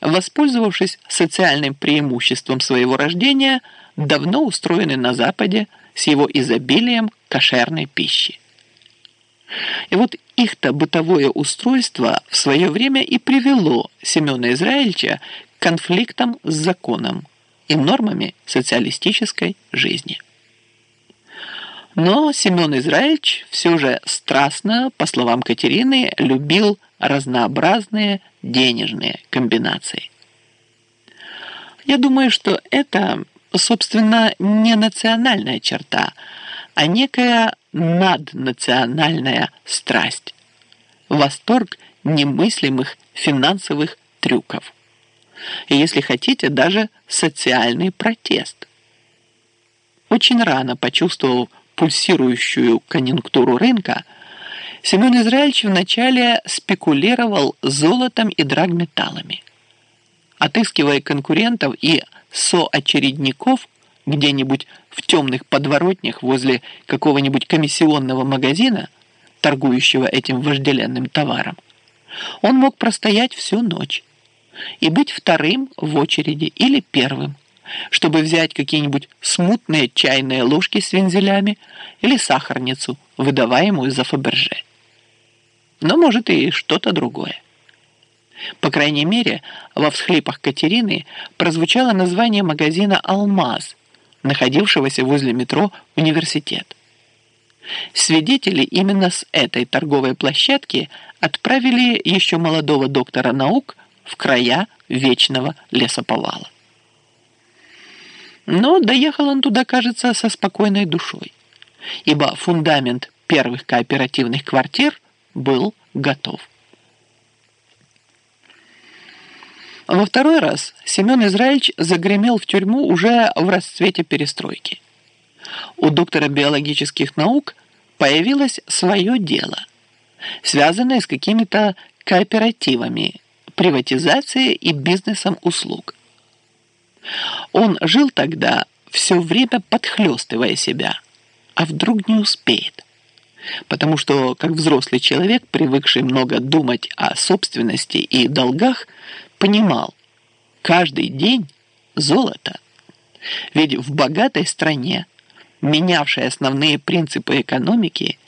воспользовавшись социальным преимуществом своего рождения, давно устроены на Западе с его изобилием кошерной пищи. И вот их-то бытовое устройство в свое время и привело Семена Израильевича к конфликтам с законом и нормами социалистической жизни. Но Семен Израильевич все же страстно, по словам Катерины, любил разнообразные денежные комбинации. Я думаю, что это, собственно, не национальная черта, а некая наднациональная страсть, восторг немыслимых финансовых трюков. И, если хотите, даже социальный протест. Очень рано почувствовал пульсирующую конъюнктуру рынка, Семен Израильевич вначале спекулировал золотом и драгметаллами. Отыскивая конкурентов и соочередников где-нибудь в темных подворотнях возле какого-нибудь комиссионного магазина, торгующего этим вожделенным товаром, он мог простоять всю ночь и быть вторым в очереди или первым чтобы взять какие-нибудь смутные чайные ложки с вензелями или сахарницу, выдаваемую за Фаберже. Но, может, и что-то другое. По крайней мере, во всхлипах Катерины прозвучало название магазина «Алмаз», находившегося возле метро «Университет». Свидетели именно с этой торговой площадки отправили еще молодого доктора наук в края вечного лесоповала. Но доехал он туда, кажется, со спокойной душой, ибо фундамент первых кооперативных квартир был готов. Во второй раз Семен Израильевич загремел в тюрьму уже в расцвете перестройки. У доктора биологических наук появилось свое дело, связанное с какими-то кооперативами, приватизацией и бизнесом услуг. Он жил тогда, все время подхлестывая себя. А вдруг не успеет? Потому что, как взрослый человек, привыкший много думать о собственности и долгах, понимал, каждый день золото. Ведь в богатой стране, менявшей основные принципы экономики,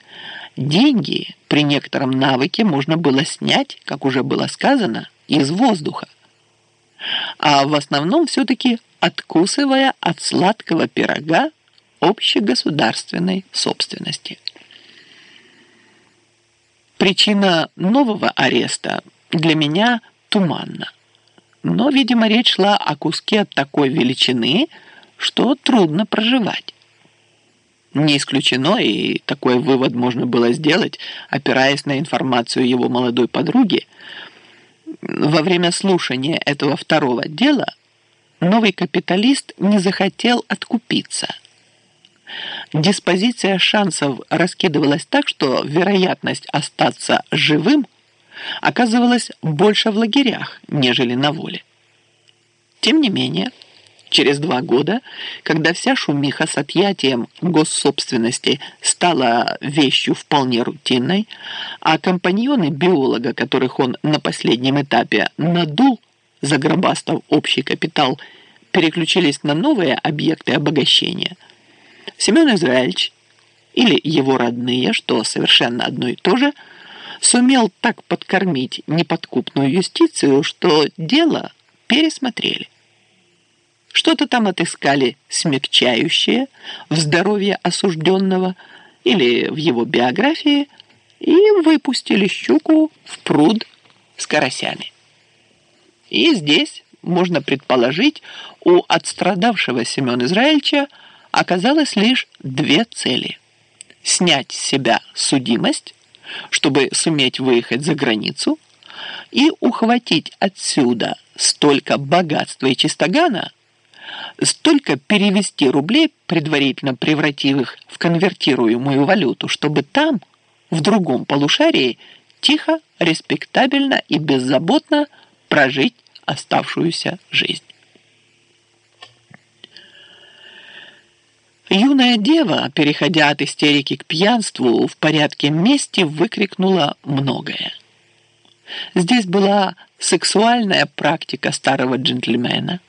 деньги при некотором навыке можно было снять, как уже было сказано, из воздуха а в основном все-таки откусывая от сладкого пирога общегосударственной собственности. Причина нового ареста для меня туманна. Но, видимо, речь шла о куске такой величины, что трудно проживать. Не исключено, и такой вывод можно было сделать, опираясь на информацию его молодой подруги, во время слушания этого второго дела новый капиталист не захотел откупиться. Диспозиция шансов раскидывалась так, что вероятность остаться живым оказывалась больше в лагерях, нежели на воле. Тем не менее, Через два года, когда вся шумиха с отъятием госсобственности стала вещью вполне рутинной, а компаньоны биолога, которых он на последнем этапе надул, загробастав общий капитал, переключились на новые объекты обогащения, Семен Израильевич или его родные, что совершенно одно и то же, сумел так подкормить неподкупную юстицию, что дело пересмотрели. Что-то там отыскали смягчающее в здоровье осужденного или в его биографии и выпустили щуку в пруд с карасями. И здесь, можно предположить, у отстрадавшего Семена Израильевича оказалось лишь две цели. Снять с себя судимость, чтобы суметь выехать за границу, и ухватить отсюда столько богатства и чистогана, столько перевести рублей, предварительно превратив их в конвертируемую валюту, чтобы там, в другом полушарии, тихо, респектабельно и беззаботно прожить оставшуюся жизнь. Юная дева, переходя от истерики к пьянству, в порядке мести выкрикнула многое. Здесь была сексуальная практика старого джентльмена –